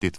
Dit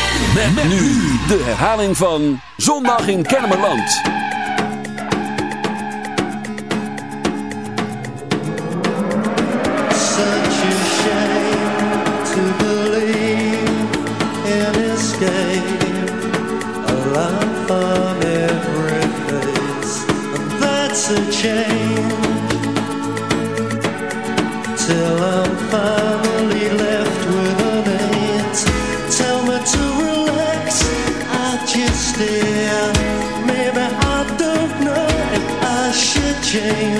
Met, nu de herhaling van Zondag in Kennemerland. Such a shame to believe in escape. A laugh on every face, that's a change. Change.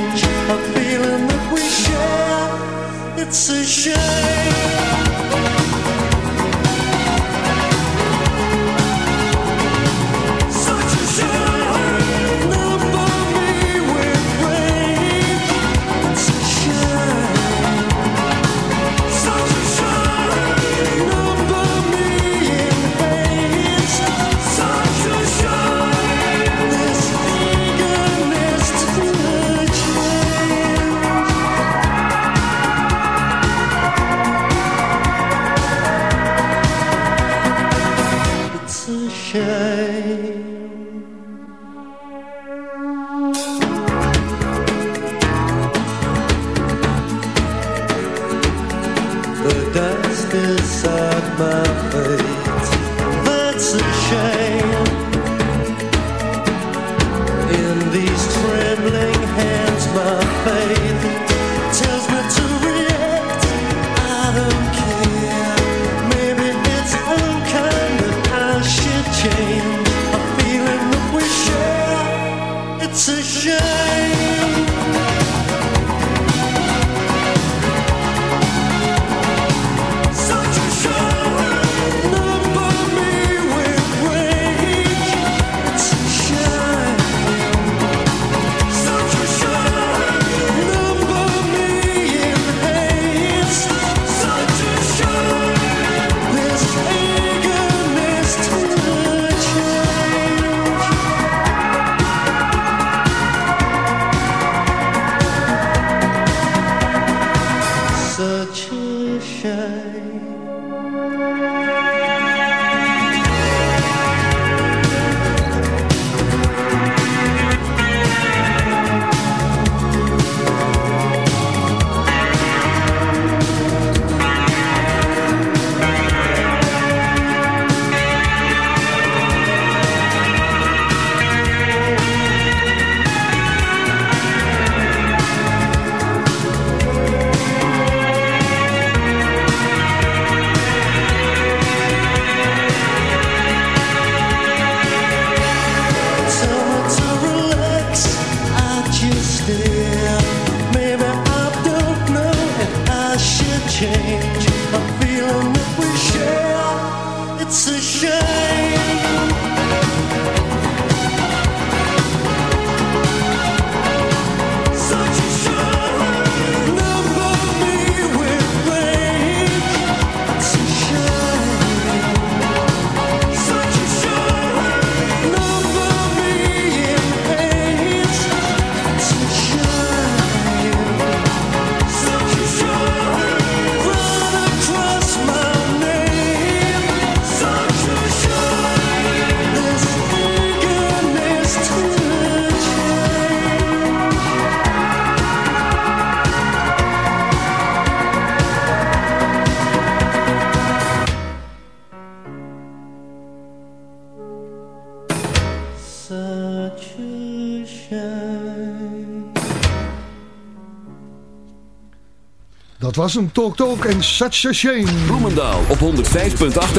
Dat was hem, Talk Talk en Such a Shame. Bloemendaal op 105.8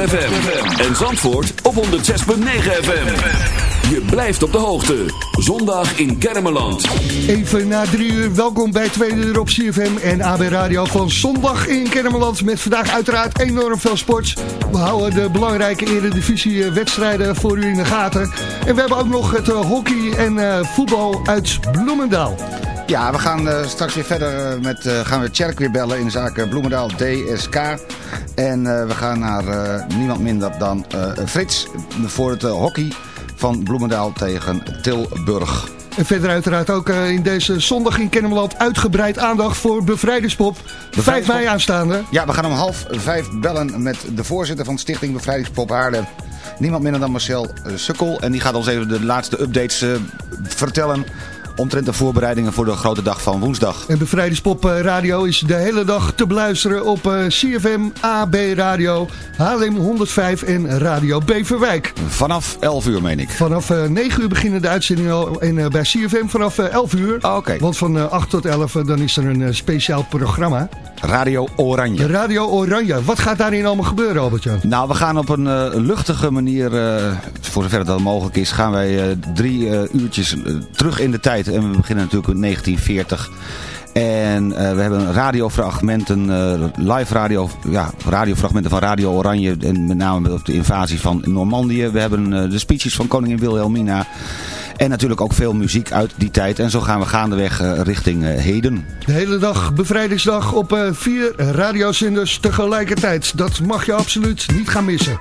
FM. En Zandvoort op 106.9 FM. Je blijft op de hoogte. Zondag in Kermeland. Even na drie uur, welkom bij tweede uur op CFM en AB Radio van Zondag in Kermeland. Met vandaag uiteraard enorm veel sports. We houden de belangrijke eredivisie wedstrijden voor u in de gaten. En we hebben ook nog het hockey en voetbal uit Bloemendaal. Ja, we gaan uh, straks weer verder met, uh, gaan we Tjerk weer bellen in zaken Bloemendaal DSK. En uh, we gaan naar niemand minder dan Frits voor het hockey van Bloemendaal tegen Tilburg. En verder uiteraard ook in deze zondag in Kennemerland uitgebreid aandacht voor Bevrijdingspop. 5 mei aanstaande. Ja, we gaan om half vijf bellen met de voorzitter van Stichting Bevrijdingspop Haarlem. Niemand minder dan Marcel Sukkel. En die gaat ons even de laatste updates vertellen omtrent de voorbereidingen voor de grote dag van woensdag. En Bevrijdingspop Radio is de hele dag te beluisteren op CFM, AB Radio, Haarlem 105 en Radio Beverwijk. Vanaf 11 uur meen ik. Vanaf 9 uur beginnen de uitzendingen al en bij CFM vanaf 11 uur. Oh, Oké. Want van 8 tot 11 dan is er een speciaal programma. Radio Oranje. Radio Oranje. Wat gaat daarin allemaal gebeuren, Albert-Jan? Nou, we gaan op een uh, luchtige manier, uh, voor zover dat mogelijk is, gaan wij uh, drie uurtjes terug in de tijd. En we beginnen natuurlijk in 1940. En we hebben radiofragmenten, live radio, ja, radiofragmenten van Radio Oranje. En met name op de invasie van Normandië. We hebben de speeches van koningin Wilhelmina. En natuurlijk ook veel muziek uit die tijd. En zo gaan we gaandeweg uh, richting uh, heden. De hele dag bevrijdingsdag op uh, vier radiozenders tegelijkertijd. Dat mag je absoluut niet gaan missen.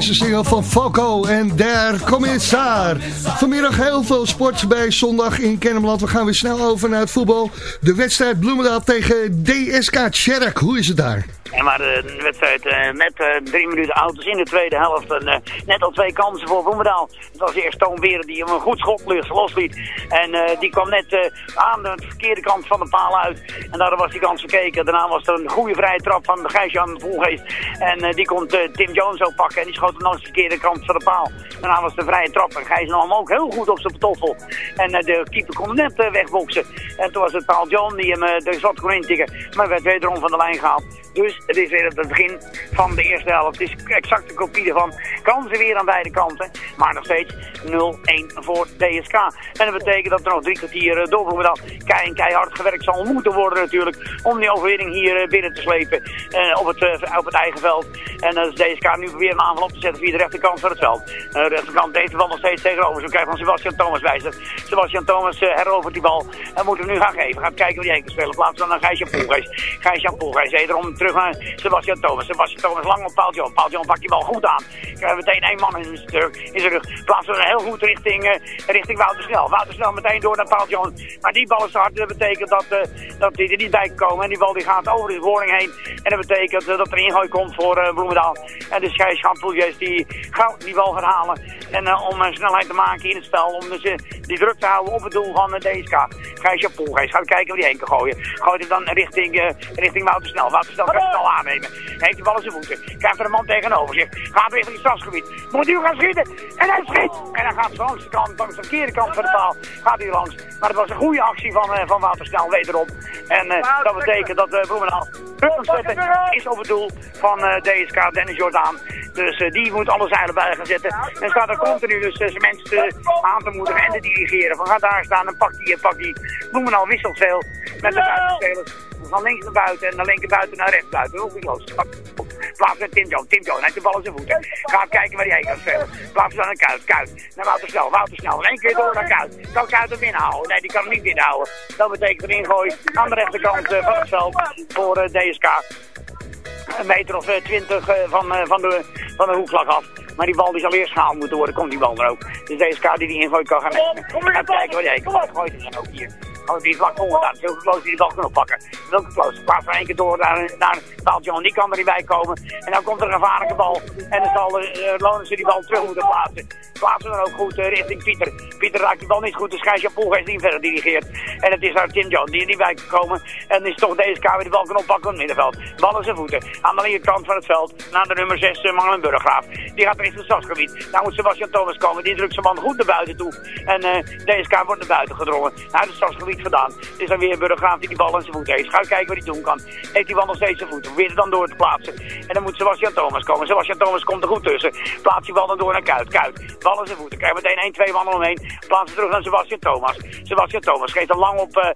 Deze single van Falco en Der Commissar. Vanmiddag heel veel sport bij zondag in Kennemerland. We gaan weer snel over naar het voetbal. De wedstrijd Bloemendaal tegen DSK Tjerk. Hoe is het daar? En maar de wedstrijd uh, net uh, drie minuten oud is in de tweede helft. En, net al twee kansen voor Bloemendaal. Het was eerst Toon Beren die hem een goed schot losliet. En die kwam net aan de verkeerde kant van de paal uit. En daar was die kans gekeken. Daarna was er een goede vrije trap van Gijs-Jan Volgeest. En die kon Tim Jones ook pakken. En die schoot eens de verkeerde kant van de paal. Daarna was de vrije trap. En Gijs nam hem ook heel goed op zijn patoffel. En de keeper kon net wegboksen. En toen was het Paul John die hem de zat kon intikken. Maar werd wederom van de lijn gehaald. Dus het is weer het begin van de eerste helft. Het is exact een kopie ervan. Kansen weer aan beide kanten. Maar nog steeds 0-1 voor DSK. En dat betekent dat er nog drie kwartier uh, door dat kei keihard gewerkt zal moeten worden natuurlijk. Om die overwinning hier uh, binnen te slepen uh, op, het, op het eigen veld. En uh, DSK nu weer een aanval op te zetten via de rechterkant van het veld. de rechterkant heeft de bal nog steeds tegenover. Zo krijgen van Sebastian Thomas zich. Sebastian Thomas herovert die bal. En moet hem nu gaan geven. Gaat kijken wie hij kan spelen. Plaats dan naar Gijs-Jan Poelgees. Gijs-Jan Poelgees. Wederom terug naar Sebastian Thomas. Sebastian Thomas lang op Paul John. Paul John pakt die bal goed aan. Krijgen meteen één man in zijn, in zijn rug. Plaatsen we heel goed richting, richting Wouter Snel. Wouter Snel meteen door naar Paul John. Maar die bal is hard. Dat betekent dat, uh, dat hij er niet bij komen. En die bal die gaat over de boring heen. En dat betekent uh, dat er ingooi komt voor Bloemendaal. En de scheidschampeljes die gauw die bal gaat halen. En om snelheid te maken in het spel. Om dus die druk te houden op het doel van DSK. Gijsje Poelgeest gaat kijken wie heen kan gooien. Gooit hem dan richting, richting Wouter Snel. Wouter Snel snel aannemen. Heeft de bal in zijn voeten. Krijgt er een man tegenover zich. Gaat richting het stadsgebied. Moet hij gaan schieten. En hij schiet. En dan gaat langs de kant, de verkeerde kant van de paal. Gaat hij langs. Maar het was een goede actie van, uh, van Wouter wederom. En uh, dat betekent dat uh, Bloemendaal is op het doel van DSK Dennis Jordaan. Dus die moet alle zeilen bij gaan zetten. En staat er continu dus zijn mensen aan te moedigen en te dirigeren. Van ga daar staan en pak die en pak die. Bloemendaal wisselt veel met de buitenspelers van links naar buiten en naar linker buiten naar rechts buiten. Heel los. Plaats met Tim John. Tim John heeft de bal in zijn voeten. Gaat kijken waar hij heen kan spelen. Plaats dan naar Kuit. Kuit. Naar Wouter Snel. Wouter Snel. Eén keer door naar Kuit. Kan Kuit hem binnenhouden? Nee, die kan hem niet binnenhouden. Dat betekent een ingooi aan de rechterkant uh, van het veld voor uh, DSK. Een meter of twintig uh, van, van, de, van de af. Maar die bal die zal eerst gehaald moeten worden. Komt die bal er ook. Dus DSK die die ingooi kan gaan nemen. Gaat kijken waar hij heen kan. Gooit hij ook hier. Oh, die vlak daar. Wilke Kloos die de bal kan oppakken. Wilke Kloos plaatst er één keer door naar, naar John. Die kan er niet bij komen. En dan komt er een gevaarlijke bal. En dan zal uh, Lorenzen die bal terug moeten plaatsen. Plaatsen dan ook goed uh, richting Pieter. Pieter raakt die bal niet goed. Dus Gijsja Poelgeest die verder dirigeert. En het is daar Tim John die er niet bij kan komen. En is toch deze weer de bal kan oppakken op het middenveld. Bal in zijn voeten. Aan de linkerkant van het veld. Naar de nummer 6, uh, Mangelen Burggraaf. Die gaat richting het stadsgebied. Daar moet Sebastian Thomas komen. Die drukt zijn man goed naar buiten toe. En uh, DSK wordt naar buiten gedrongen. Naar het stadsgebied Het is dan weer Burggraaf die die bal in zijn voet heeft. Ga kijken wat hij doen kan. Heeft die bal nog steeds zijn voet. Probeert het dan door te plaatsen. En dan moet Sebastian Thomas komen. Sebastian Thomas komt er goed tussen. Plaatst die bal dan door naar Kuit. Kuit. Bal in zijn voeten. Krijgt meteen 1, 2 mannen omheen. Plaatsen terug naar Sebastian Thomas. Sebastian Thomas geeft er lang op, uh,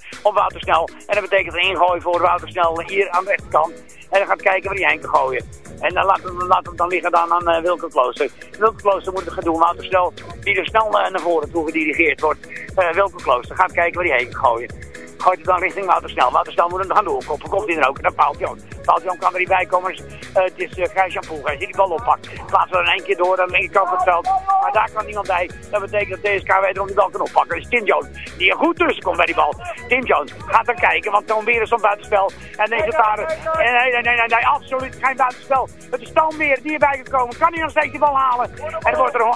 op. En dat betekent een ingooi voor Woutersnel hier aan de rechterkant. En dan gaat kijken waar hij heen kan gooien. En dan laat hem, laat hem dan liggen dan aan uh, Klooster. Wilke Klooster moet het doen. Woutersnel die er snel uh, naar voren toe gedirigeerd wordt. Uh, Wilke Klooster gaat kijken waar hij heen kan gooien gooit het dan richting Woutersnel. Woutersnel moet hem gaan doorkoppen. Komt hij er ook. En dan Paul Jan. Paul Jan kan er niet bij. Dus, uh, het is uh, Gijs Jan. Hij ziet die bal oppakt. Plaatsen we er één keer door aan de linkerkant van het veld. Maar daar kan niemand bij. Dat betekent dat DSK wederom die bal kan oppakken. Dus Tim Jones, die er goed tussen komt bij die bal. Tim Jones gaat dan kijken, want Toon Weer is op buitenspel. En deze daar... Nee, nee, nee, nee, nee, absoluut geen buitenspel. Het is Toon Weer die erbij kan komen. Kan hij nog steeds die bal halen? En wordt er een.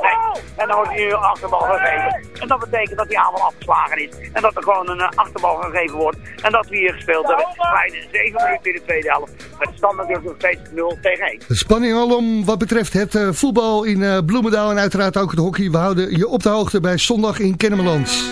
Nee. En dan wordt hij nu achterbal gegeven. En dat betekent dat die aanval afgeslagen is. En dat er gewoon een uh, achterbal gegeven wordt. En dat we hier gespeeld hebben. Bijna 7 minuten in de tweede helft. Met de stand natuurlijk nog steeds 0 tegen 1. De spanning alom wat betreft het uh, voetbal in uh, Bloemendaal en uiteraard ook het hockey. We houden je op de hoogte bij zondag in Kennemerland.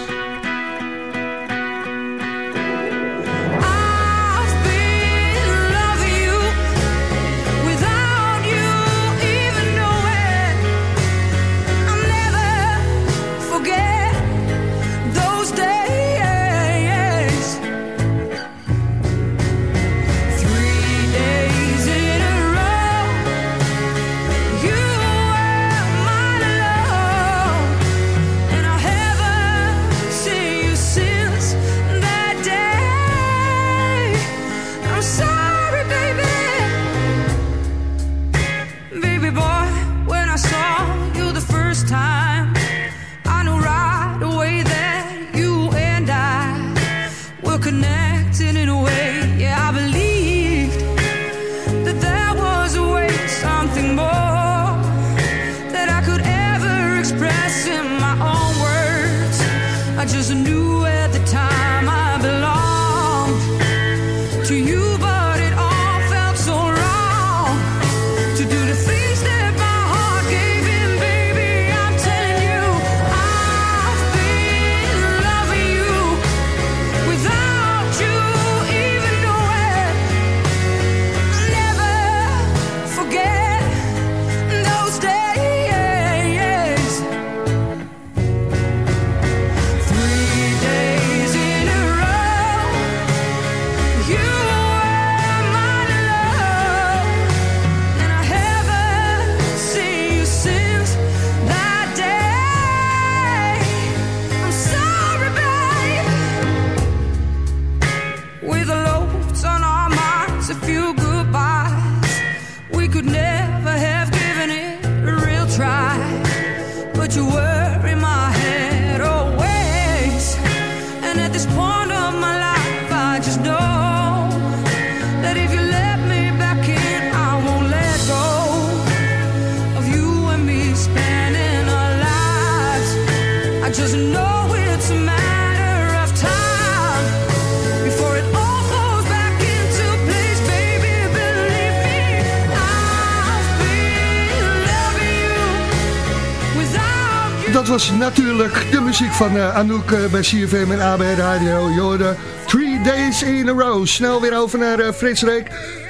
Muziek van eh, Anouk eh, bij CFM en AB Radio. Jorden, Three Days in a Row. Snel weer over naar eh, Frits Reek.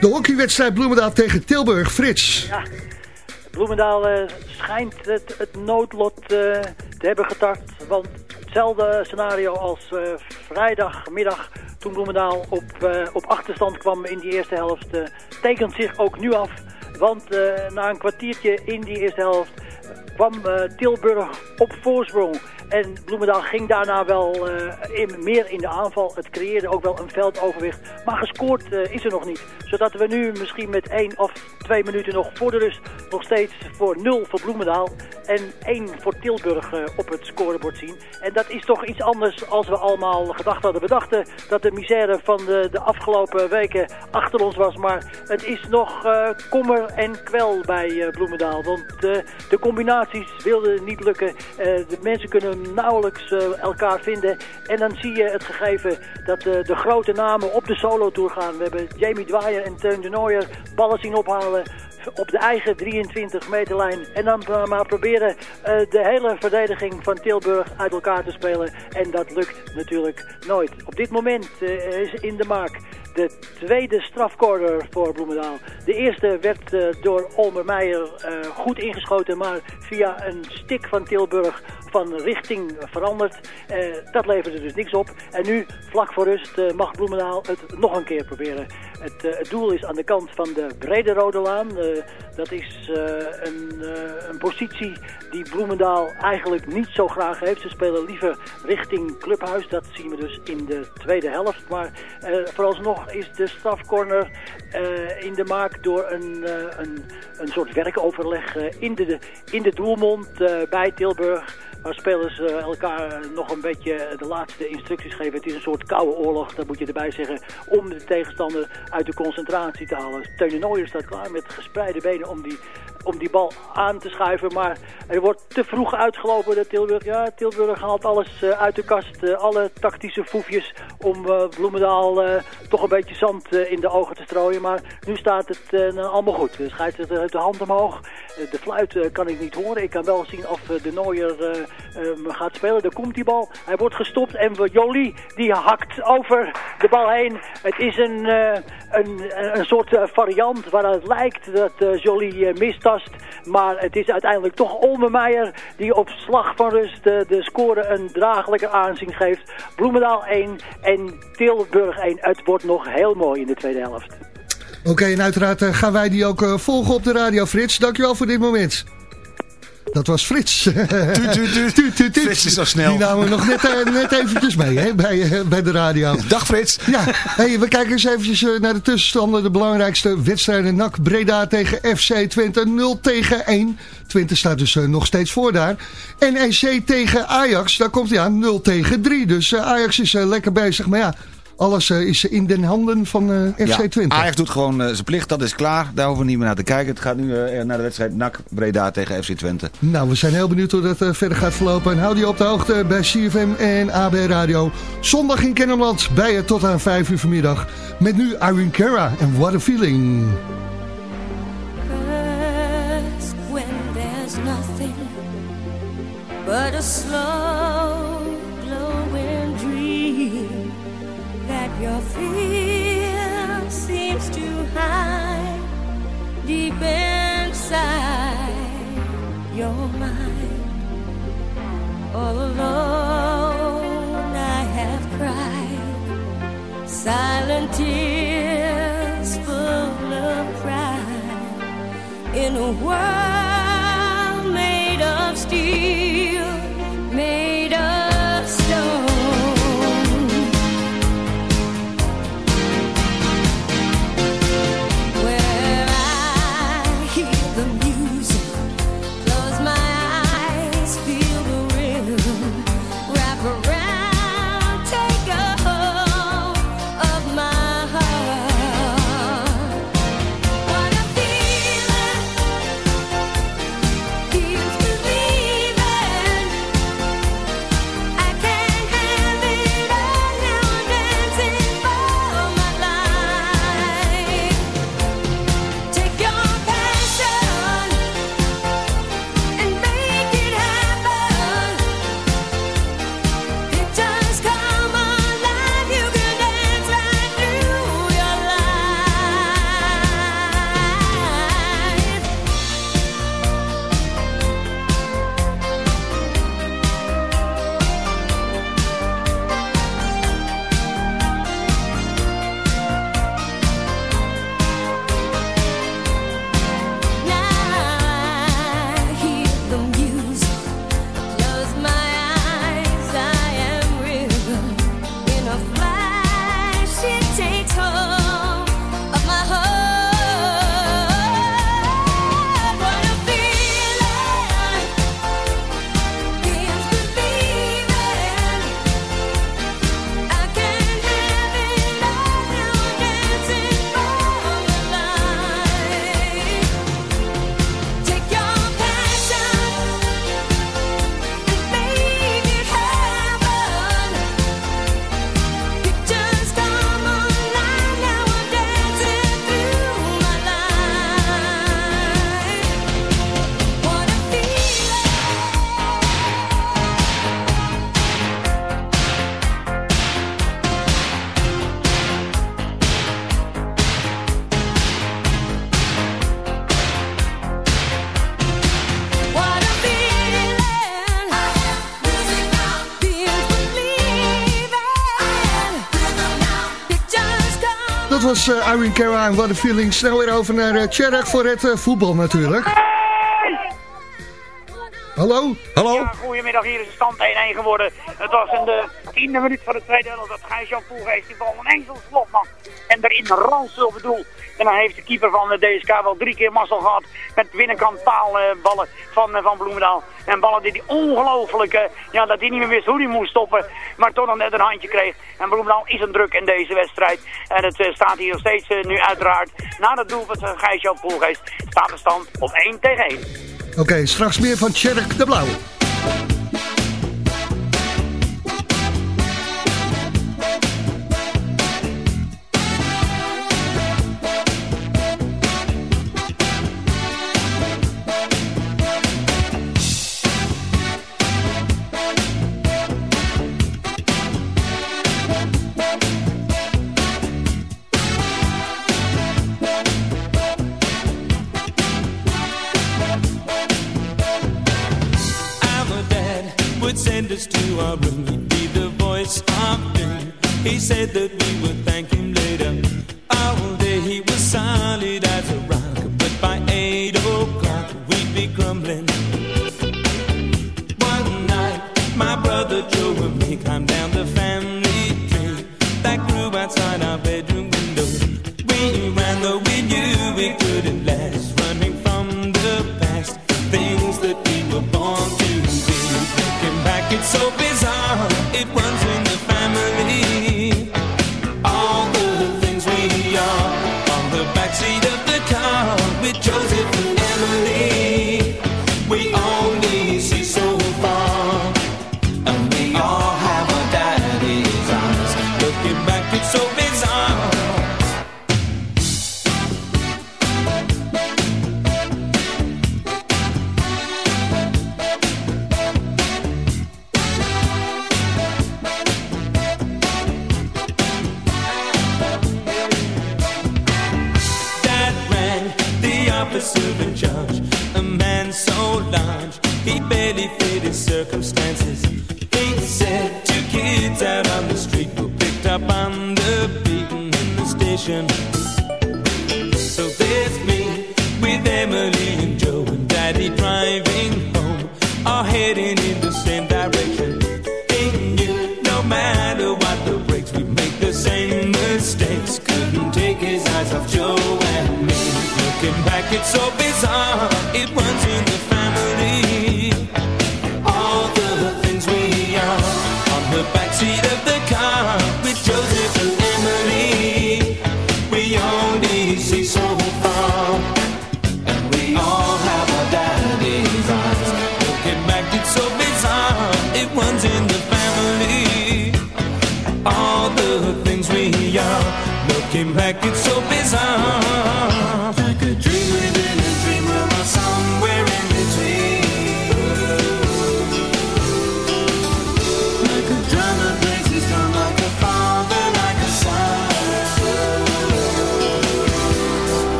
De hockeywedstrijd Bloemendaal tegen Tilburg. Frits. Ja, Bloemendaal schijnt het, het noodlot te hebben getart. Want hetzelfde scenario als vrijdagmiddag toen Bloemendaal op, op achterstand kwam in die eerste helft... tekent zich ook nu af. Want na een kwartiertje in die eerste helft kwam Tilburg op voorsprong. En Bloemendaal ging daarna wel eh, meer in de aanval. Het creëerde ook wel een veldoverwicht. Maar gescoord eh, is er nog niet. Zodat we nu misschien met één of twee minuten nog voor de rust... nog steeds voor nul voor Bloemendaal en één voor Tilburg eh, op het scorebord zien. En dat is toch iets anders als we allemaal gedacht hadden. We dachten dat de misère van de, de afgelopen weken achter ons was. Maar het is nog kommer en kwel bij Bloemendaal. Want de combinaties wilden niet lukken. De mensen kunnen nauwelijks eh, elkaar vinden. En dan zie je het gegeven dat eh, de grote namen op de solo-tour gaan. We hebben Jamie Dwyer en Teun de Nooier ballen zien ophalen op de eigen 23 meterlijn. En dan maar proberen de hele verdediging van Tilburg uit elkaar te spelen. En dat lukt natuurlijk nooit. Op dit moment is in de maak de tweede strafcorner voor Bloemendaal. De eerste werd door Olmer Meijer goed ingeschoten, maar via een stik van Tilburg van richting veranderd. Uh, dat leverde dus niks op. En nu, vlak voor rust, mag Bloemendaal het nog een keer proberen. Het, het, doel is aan de kant van de Brede Rode Laan. dat is een, een positie die Bloemendaal eigenlijk niet zo graag heeft. Ze spelen liever richting Clubhuis. Dat zien we dus in de tweede helft. Maar vooralsnog is de strafcorner uh, in de maak door een, uh, een, een soort werkoverleg uh, in, de, in de doelmond bij Tilburg. Waar spelers elkaar nog een beetje de laatste instructies geven. Het is een soort koude oorlog, dat moet je erbij zeggen. Om de tegenstander uit de concentratie te halen. Teun Nooijer staat klaar met gespreide benen om die om die bal aan te schuiven. Maar er wordt te vroeg uitgelopen dat Tilburg. Ja, Tilburg haalt alles uh, uit de kast. Uh, alle tactische foefjes om Bloemendaal toch een beetje zand in de ogen te strooien. Maar nu staat het nou, allemaal goed. De scheidsrechter heeft de hand omhoog. de fluit kan ik niet horen. Ik kan wel zien of de Nooier gaat spelen. Daar komt die bal. Hij wordt gestopt en Jolie die hakt over de bal heen. Het is een, een, een soort variant waar het lijkt dat Jolie mist. Maar het is uiteindelijk toch Olmenmeijer die op slag van rust de, score een draaglijke aanzien geeft. Bloemendaal 1 en Tilburg 1. Het wordt nog heel mooi in de tweede helft. Oké, en uiteraard gaan wij die ook volgen op de radio, Frits. Dankjewel voor dit moment. Dat was Frits. Tuut. Frits is zo snel. Die namen we nog net, uh, net eventjes mee hè, bij, uh, bij de radio. Dag Frits. Ja, hey, we kijken eens eventjes uh, naar de tussenstanden. De belangrijkste wedstrijden. NAC Breda tegen FC Twente 0 tegen 1. Twente staat dus nog steeds voor daar. NEC tegen Ajax, daar komt hij aan 0 tegen 3. Dus Ajax is lekker bezig. Maar ja, alles eh, is in den handen van eh, FC Ja, Twente. Ajax doet gewoon eh, zijn plicht, dat is klaar. Daar hoeven we niet meer naar te kijken. Het gaat nu eh, naar de wedstrijd NAC Breda tegen FC Twente. Nou, we zijn heel benieuwd hoe dat eh, verder gaat verlopen. En houd je op de hoogte bij CFM en AB Radio. Zondag in Kennemerland bij je tot aan 5 uur vanmiddag. Met nu Irene Cara en What a Feeling. First, when there's nothing but a slow fear seems to hide deep inside your mind. All alone, I have cried silent tears full of pride in a world made of steel, was eh, Irene en What a Feeling. Snel weer over naar uh, Tjerk voor het eh, voetbal natuurlijk. Hallo? Hallo? Ja, goedemiddag, hier is de stand 1-1 geworden. Het was in de tiende minuut van de tweede helft dat Gijs-Jan Poelgeest die bal een enkel slotman. En erin ranselt op het doel. En dan heeft de keeper van de DSK wel drie keer mazzel gehad met binnenkant paalballen van, eh, van Bloemendaal. En ballen die die ongelooflijk, ja, dat hij niet meer wist hoe hij moest stoppen. Maar toch nog net een handje kreeg. En Bloemendaal is een druk in deze wedstrijd. En het eh, staat hier nog steeds eh, nu uiteraard na het doelpunt van Gijs-Jan Poelgeest. Staat de stand op 1 tegen 1. Oké, straks meer van Tjerk de Blauw. Would send us to our room. He'd be the voice of doom. He said that we would thank him later.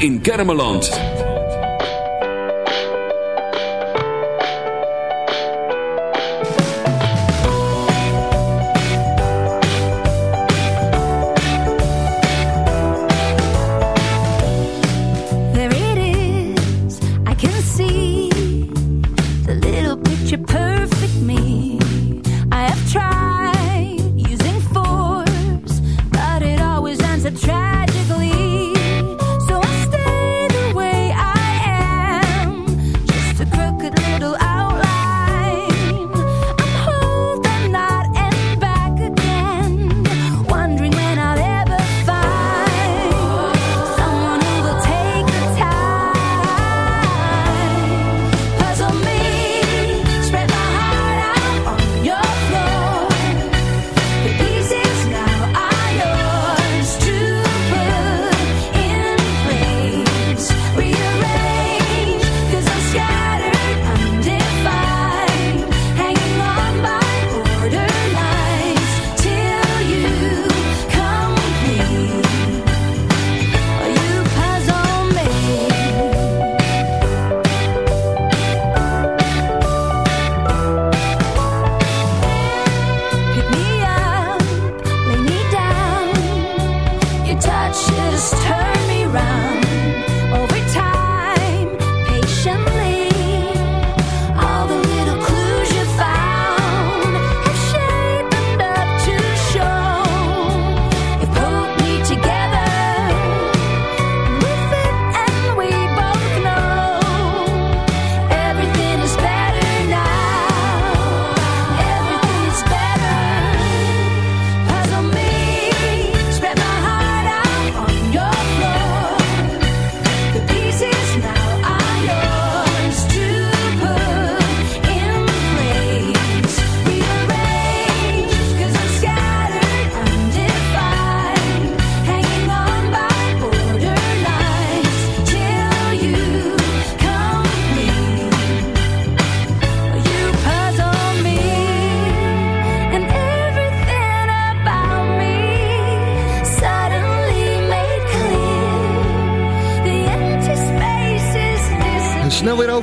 In Kermeland.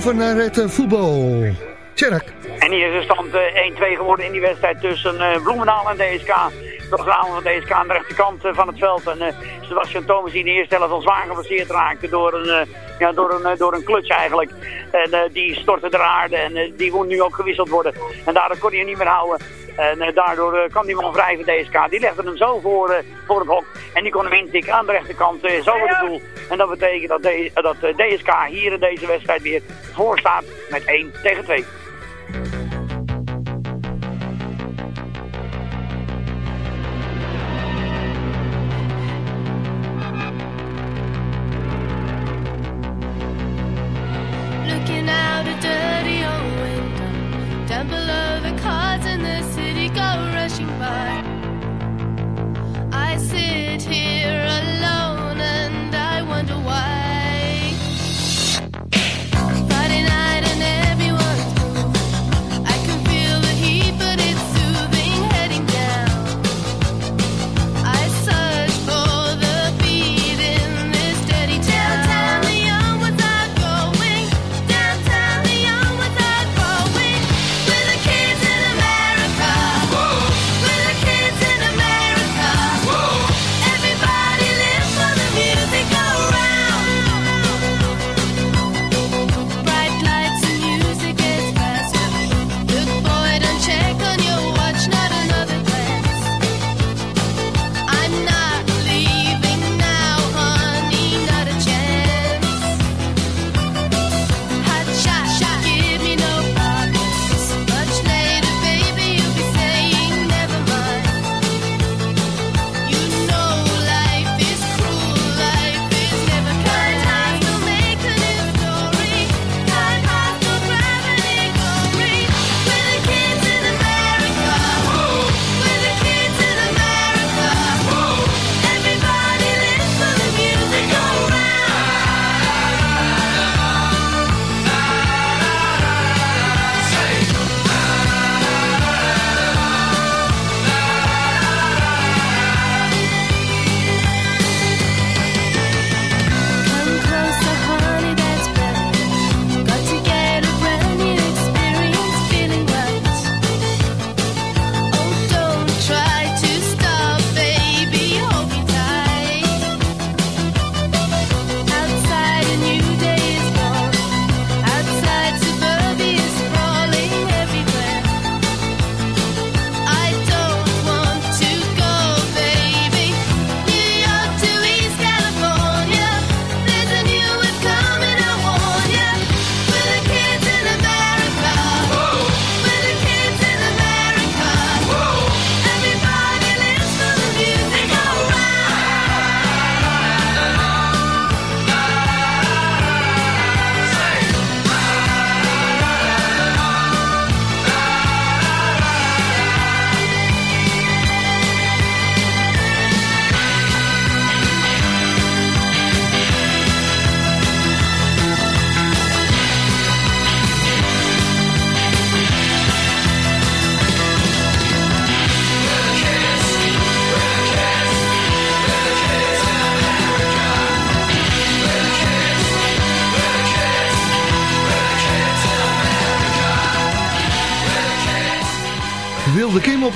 Over naar het eh, voetbal. Tjerk. En hier is de stand eh, 1-2 geworden in die wedstrijd tussen eh, Bloemendaal en DSK. Dat is de avond van DSK aan de rechterkant eh, van het veld. En eh, Sebastian Thomas die in de eerste helft al zwaar geblesseerd raakte door een, eh, ja, door een, door een kluts eigenlijk. En die stortte ter aarde en die moet nu ook gewisseld worden. En daardoor kon hij hem niet meer houden. En daardoor kwam die man vrij van DSK. Die legde hem zo voor, voor het hok. En die kon hem intikken aan de rechterkant zo voor het doel. En dat betekent dat, D- dat DSK hier in deze wedstrijd weer voor staat met 1 tegen 2. Looking out a dirty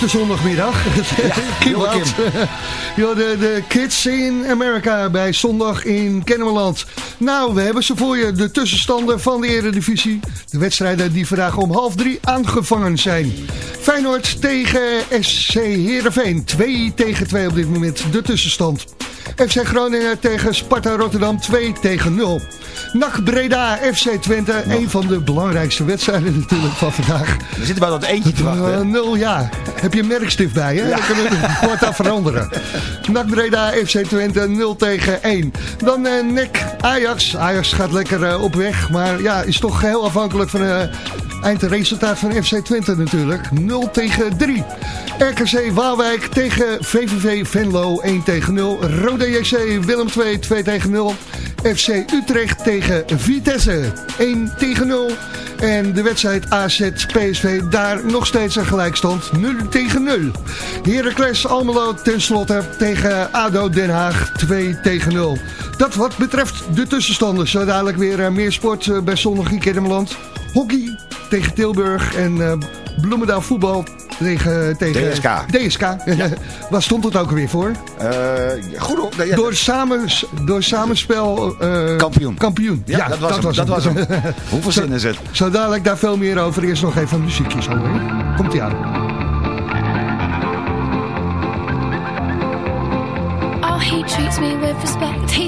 de zondagmiddag. Kim Wilde Wout. Ja, de, de Kids in America bij zondag in Kennemerland. Nou, we hebben ze voor je. De tussenstanden van de Eredivisie. De wedstrijden die vandaag om half drie aangevangen zijn. Feyenoord tegen SC Heerenveen. 2 tegen 2 op dit moment de tussenstand. FC Groningen tegen Sparta Rotterdam 2 tegen 0. NAC Breda, FC Twente. Een van de belangrijkste wedstrijden natuurlijk van vandaag. We zitten bij dat eentje te wachten. Uh, nul, ja. Heb je een merkstift bij, hè? Dan kunnen we het veranderen. NAC Breda, FC Twente 0 tegen 1. Dan eh NEC Ajax. Ajax gaat lekker eh, op weg, maar ja, is toch heel afhankelijk van het eindresultaat van FC Twente natuurlijk. 0 tegen 3. RKC Waalwijk tegen VVV Venlo 1 tegen 0. Rode JC Willem 2 2 tegen 0. FC Utrecht tegen Vitesse. 1 tegen 0. En de wedstrijd AZ-PSV daar nog steeds een gelijkstand 0 tegen 0. Heracles Almelo tenslotte tegen ADO Den Haag 2 tegen 0. Dat wat betreft de tussenstanden. Zo dadelijk weer eh, meer sport eh, bij Zondag in. Hockey tegen Tilburg en eh, Bloemendaal voetbal tegen, tegen DSK. DSK. Waar stond het ook weer voor? goed hoor. Nee, ja, door, samen, door samenspel... eh, Kampioen. Kampioen. Ja, dat was hem, dat was hem. Hoeveel zin is het? Zo dadelijk daar veel meer over. Eerst nog even muziekjes alweer. Komt ie aan. Oh, he treats me with respect. He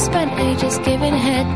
Spent ages giving head,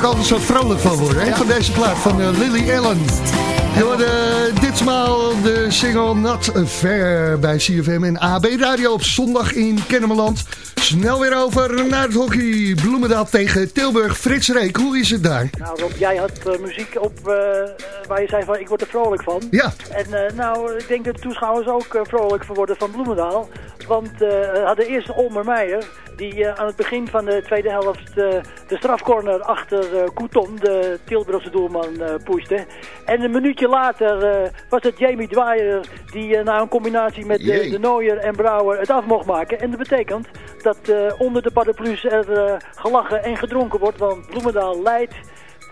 ik altijd zo vrolijk van word. Hè? Van deze plaat van eh, Lily Allen. Je hoorde eh, ditmaal de single Not Fair bij CFM en AB Radio op zondag in Kennemerland. Snel weer over naar het hockey. Bloemendaal tegen Tilburg. Frits Reek, hoe is het daar? Nou Rob, jij had eh, muziek op eh, waar je zei van ik word er vrolijk van. Ja. En eh, nou, ik denk dat de toeschouwers ook vrolijk van worden van Bloemendaal. Want we hadden eerst Olmer Meijer, die aan het begin van de tweede helft de strafcorner achter Couton, de Tilburgse doelman, pushte. En een minuutje later was het Jamie Dwyer die na een combinatie met de Nooier en Brouwer het af mocht maken. En dat betekent dat eh, onder de paraplu's er eh, gelachen en gedronken wordt, want Bloemendaal leidt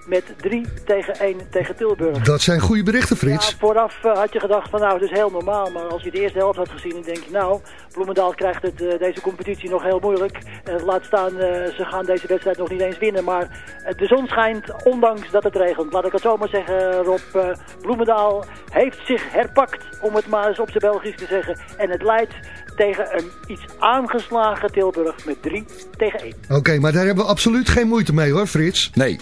met 3 tegen 1 tegen Tilburg. Dat zijn goede berichten, Frits. Ja, vooraf eh, had je gedacht van nou, het is heel normaal. Maar als je de eerste helft had gezien, dan denk je nou, Bloemendaal krijgt het, deze competitie nog heel moeilijk. En laat staan, ze gaan deze wedstrijd nog niet eens winnen. Maar de zon schijnt, ondanks dat het regent. Laat ik het zo maar zeggen, Rob. Bloemendaal heeft zich herpakt, om het maar eens op zijn Belgisch te zeggen. En het leidt tegen een iets aangeslagen Tilburg met 3 tegen 1. Oké, maar daar hebben we absoluut geen moeite mee hoor, Frits. Nee.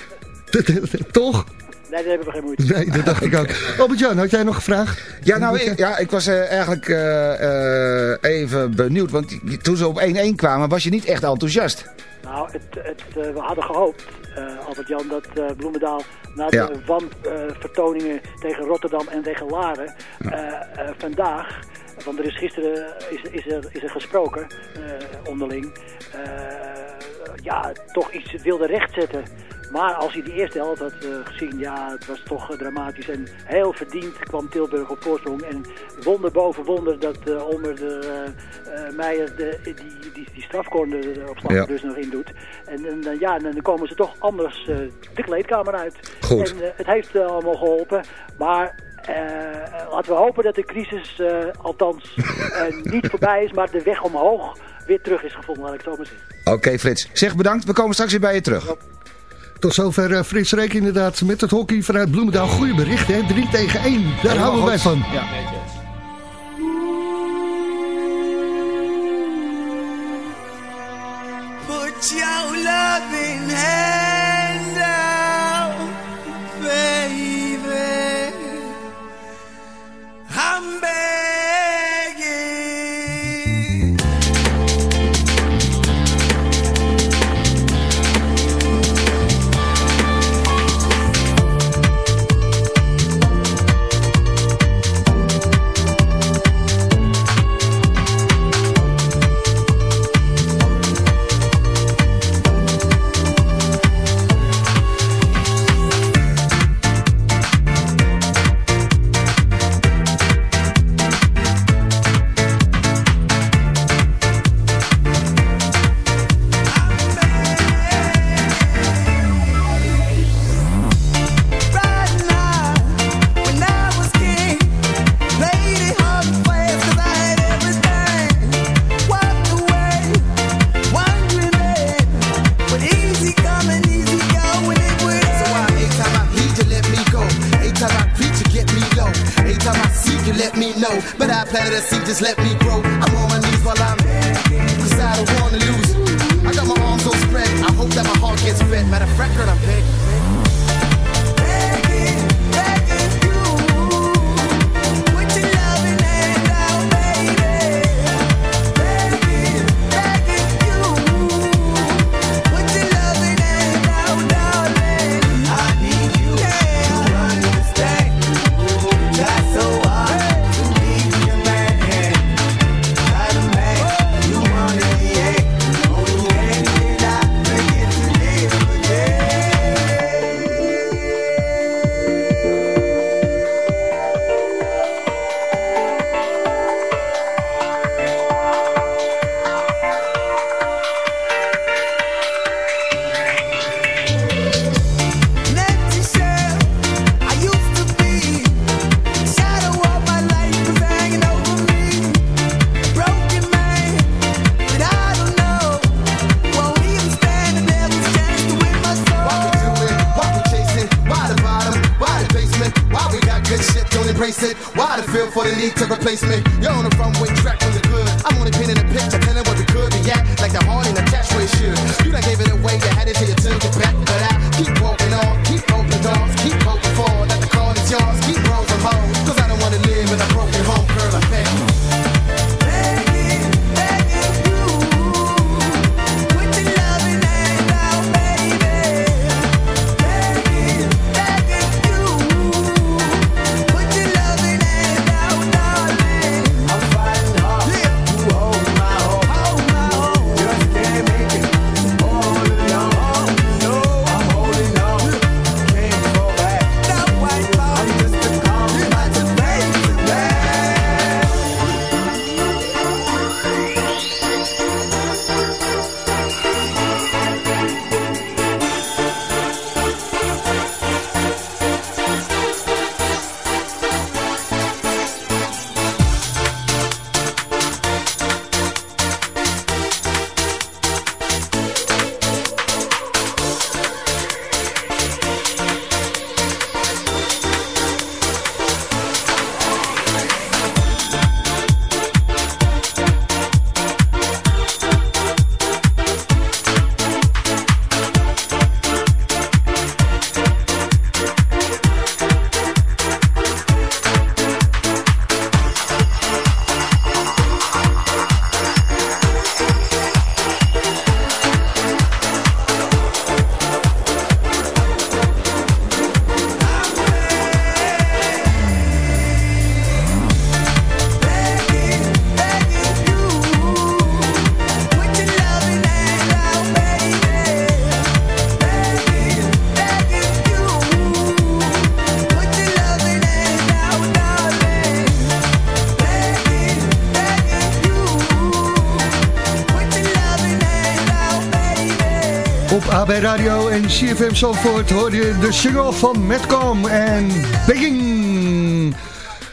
Toch? Nee, daar hebben we geen moeite Nee, dat dacht ik ook. Albert-Jan, had jij nog een vraag? Ja, nou, ik, ja, ik was eh, eigenlijk eh, eh, even benieuwd. Want toen ze op 1-1 kwamen, was je niet echt enthousiast. Nou, het, het, eh, we hadden gehoopt, eh Albert-Jan, dat eh, Bloemendaal na de Ja. wanvertoningen tegen Rotterdam en tegen Laren eh, eh, vandaag, want er is gisteren is, is, er, is er gesproken eh, onderling, eh, ja, toch iets wilde rechtzetten. Maar als je die eerste helft had eh, gezien, ja, het was toch dramatisch. En heel verdiend kwam Tilburg op voorsprong. En wonder boven wonder dat onder de Meijer de, die, die, die strafcorner er op slag Ja. dus nog in doet. En, en dan- ja, dan komen ze toch anders de kleedkamer uit. Goed. En het heeft allemaal geholpen. Maar laten we hopen dat de crisis eh, althans eh, niet voorbij is, maar de weg omhoog weer terug is gevonden, laat ik het zo maar zeggen. Oké, Frits. Zeg bedankt. We komen straks weer bij je terug. Tot zover eh, Frits Reek inderdaad met het hockey vanuit Bloemendaal. Goeie bericht hè, 3 tegen 1. Daar houden wij van. Ja. Let. But I planted a seed, just let me grow. I'm on my knees while I'm Cause I don't wanna lose. I got my arms all spread. I hope that my heart gets fed. Matter of fact, girl, I'm begging. Radio en CFM Zandvoort hoor je de single van Metcom en Begging.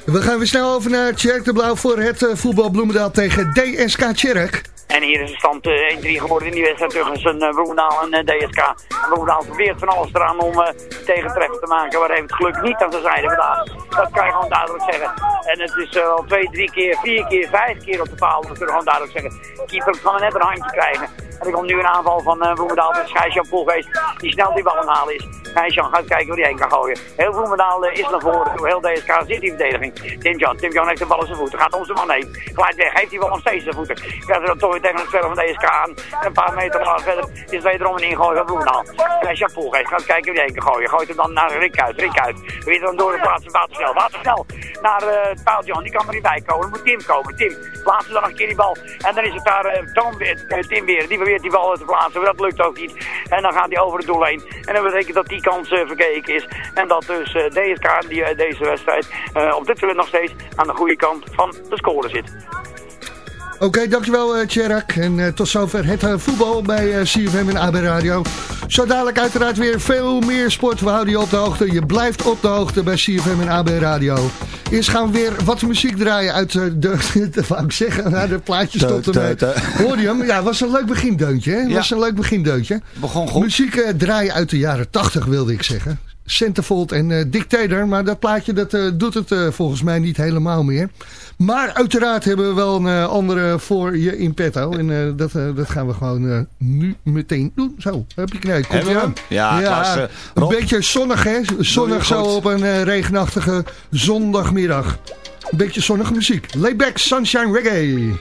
We gaan weer snel over naar Tjerk de Blauw voor het eh, voetbal Bloemendaal tegen DSK Tjerk. En hier is de stand eh, 1-3 geworden in die wedstrijd tussen uh, Bloemendaal en eh, DSK. En Bloemendaal probeert van alles eraan om eh tegentreffen te maken, maar heeft het geluk niet aan zijn zijde vandaag. Dat kan je gewoon duidelijk zeggen. En het is eh, al twee, drie keer, vier keer, vijf keer op de paal, dat kunnen we gewoon duidelijk zeggen. De keeper kan er net een handje krijgen. En er komt nu een aanval van uh, Bloemendaal met Gijsjan Poelgeest, die snel die bal halen is. Gijsjan gaat kijken waar hij heen kan gooien. Heel Bloemendaal eh, is naar voren toe, heel DSK zit in verdediging. Tim John, Tim John heeft de bal in zijn voeten, gaat zijn man heen. Glijdt weg, heeft die bal nog steeds zijn voeten. Krijgt er dan toch weer tegen het spel van DSK aan. En een paar meter later verder is wederom een ingooi van Bloemendaal. Gijsjan Poelgeest gaat kijken waar hij heen kan gooien. Gooit hem dan naar Rick uit, Rick uit. Weer dan door de plaats van Watersnel. Watersnel naar uh, paaltje, want die kan er niet bij komen. Moet Tim komen. Tim, plaatsen dan nog een keer die bal. En dan is het daar uh, Tom, uh, Tim weer. Die die bal te plaatsen, maar dat lukt ook niet. En dan gaat hij over het doel heen. En dat betekent dat die kans uh, verkeken is. En dat dus uh, DSK die, uh, deze wedstrijd op dit moment nog steeds aan de goede kant van de score zit. Oké, okay, dankjewel uh, Tjerak. En uh, tot zover het uh, voetbal bij CFM en AB Radio. Zo dadelijk uiteraard weer veel meer sport. We houden je op de hoogte. Je blijft op de hoogte bij CFM en AB Radio. Eerst gaan we weer wat muziek draaien uit de... de wou ik zeggen, naar de plaatjes tot en met podium. Ja, was een leuk begindeuntje. Hè? Ja. Was een leuk begindeuntje. Begon goed. Muziek draaien uit de jaren 80 wilde ik zeggen. Centerfold en Dictator. Maar dat plaatje dat, doet het volgens mij niet helemaal meer. Maar uiteraard hebben we wel een andere voor je in petto. En dat, dat gaan we gewoon nu meteen doen. Zo, heb je knijp. Komt je aan? Ja, ja klasse. Een beetje zonnig hè. Zonnig zo op een regenachtige zondagmiddag. Een beetje zonnige muziek. Layback Sunshine Reggae.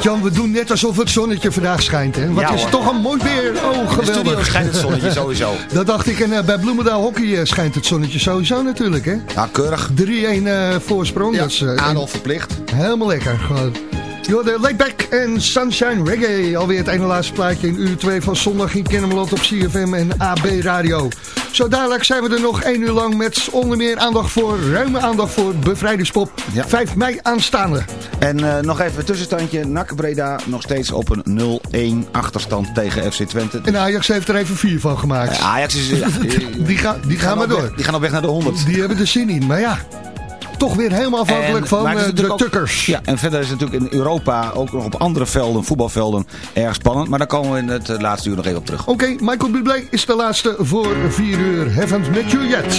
Albert-Jan, we doen net alsof het zonnetje vandaag schijnt. Hè? Wat Ja, is toch een mooi weer. Oh, In de geweldig. schijnt het zonnetje sowieso. Dat dacht ik. En eh, bij Bloemendaal Hockey eh, schijnt het zonnetje sowieso natuurlijk. hè? Ja, keurig. 3-1 eh, voorsprong. Ja, Adolf verplicht. Helemaal lekker. Gewoon. Yo, de Laidback en Sunshine Reggae. Alweer het ene laatste plaatje in uur 2 van zondag in Kennemerland op CFM en AB Radio. Zo dadelijk zijn we er nog één uur lang met onder meer aandacht voor, ruime aandacht voor Bevrijdingspop. 5 mei aanstaande. En eh, nog even een tussenstandje. NAC Breda nog steeds op een 0-1 achterstand tegen FC Twente. En Ajax heeft er even vier van gemaakt. Eh, Ajax is... die, ga, die gaan maar door. weg- die gaan op weg naar de 100. Die hebben er zin in. Maar ja, toch weer helemaal afhankelijk En- van eh, de tukkers. Ja, en verder is het natuurlijk in Europa ook nog op andere velden, voetbalvelden, erg spannend. Maar daar komen we in het eh, laatste uur nog even op terug. Oké, Michael Bublé is de laatste voor 4 uur. Haven't met you yet.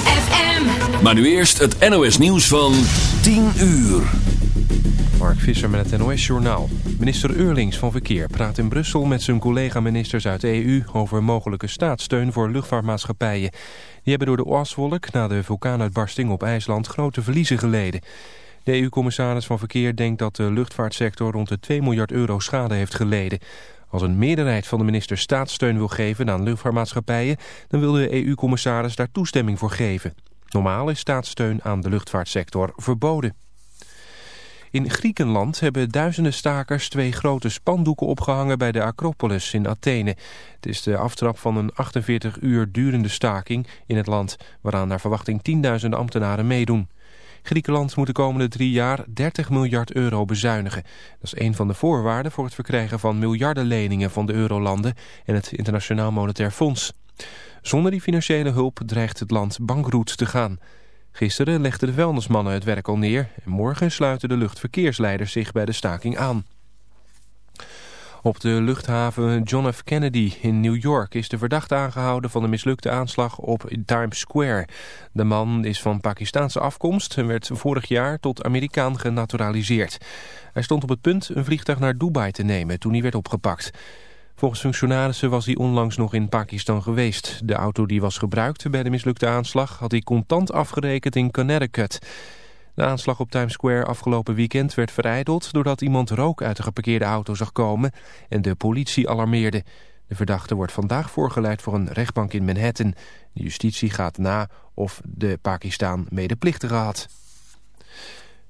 ZFM. Maar nu eerst het NOS nieuws van 10 uur. Mark Visser met het NOS-journaal. Minister Eurlings van Verkeer praat in Brussel met zijn collega-ministers uit de EU... over mogelijke staatssteun voor luchtvaartmaatschappijen. Die hebben door de oaswolk na de vulkaanuitbarsting op IJsland grote verliezen geleden. De EU-commissaris van Verkeer denkt dat de luchtvaartsector rond de 2 miljard euro schade heeft geleden. Als een meerderheid van de minister staatssteun wil geven aan luchtvaartmaatschappijen... dan wil de EU-commissaris daar toestemming voor geven. Normaal is staatssteun aan de luchtvaartsector verboden. In Griekenland hebben duizenden stakers twee grote spandoeken opgehangen bij de Acropolis in Athene. Het is de aftrap van een 48 uur durende staking in het land, waaraan naar verwachting tienduizenden ambtenaren meedoen. Griekenland moet de komende drie jaar 30 miljard euro bezuinigen. Dat is een van de voorwaarden voor het verkrijgen van miljardenleningen van de eurolanden en het Internationaal Monetair Fonds. Zonder die financiële hulp dreigt het land bankroet te gaan. Gisteren legden de vuilnismannen het werk al neer... en morgen sluiten de luchtverkeersleiders zich bij de staking aan. Op de luchthaven John F. Kennedy in New York is de verdachte aangehouden van de mislukte aanslag op Times Square. De man is van Pakistaanse afkomst en werd vorig jaar tot Amerikaan genaturaliseerd. Hij stond op het punt een vliegtuig naar Dubai te nemen toen hij werd opgepakt. Volgens functionarissen was hij onlangs nog in Pakistan geweest. De auto die was gebruikt bij de mislukte aanslag had hij contant afgerekend in Connecticut. De aanslag op Times Square afgelopen weekend werd verijdeld... doordat iemand rook uit de geparkeerde auto zag komen en de politie alarmeerde. De verdachte wordt vandaag voorgeleid voor een rechtbank in Manhattan. De justitie gaat na of de Pakistan medeplichtige had.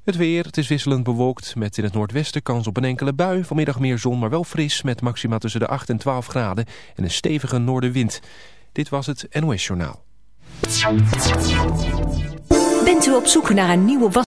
Het weer, het is wisselend bewolkt met in het noordwesten kans op een enkele bui. Vanmiddag meer zon, maar wel fris met maxima tussen de 8 en 12 graden en een stevige noordenwind. Dit was het NOS Journaal. Bent u op zoek naar een nieuwe